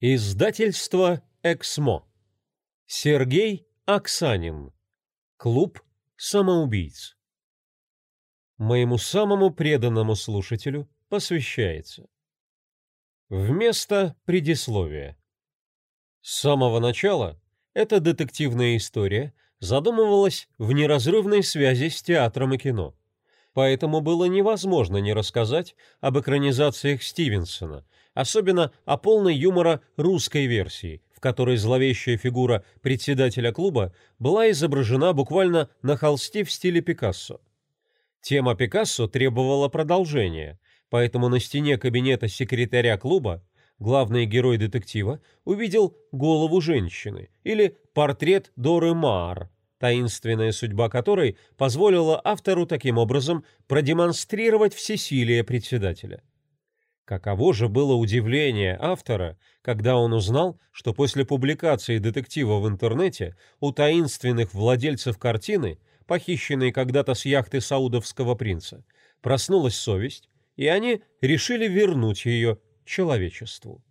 Издательство «Эксмо». Сергей Оксанин. Клуб самоубийц. Моему самому преданному слушателю посвящается. Вместо предисловия. С самого начала эта детективная история задумывалась в неразрывной связи с театром и кино. Поэтому было невозможно не рассказать об экранизациях Стивенсона – особенно о полной юмора русской версии, в которой зловещая фигура председателя клуба была изображена буквально на холсте в стиле Пикассо. Тема Пикассо требовала продолжения, поэтому на стене кабинета секретаря клуба главный герой детектива увидел голову женщины или портрет Доры Маар, таинственная судьба которой позволила автору таким образом продемонстрировать всесилие председателя. Каково же было удивление автора, когда он узнал, что после публикации детектива в интернете у таинственных владельцев картины, похищенной когда-то с яхты саудовского принца, проснулась совесть, и они решили вернуть ее человечеству.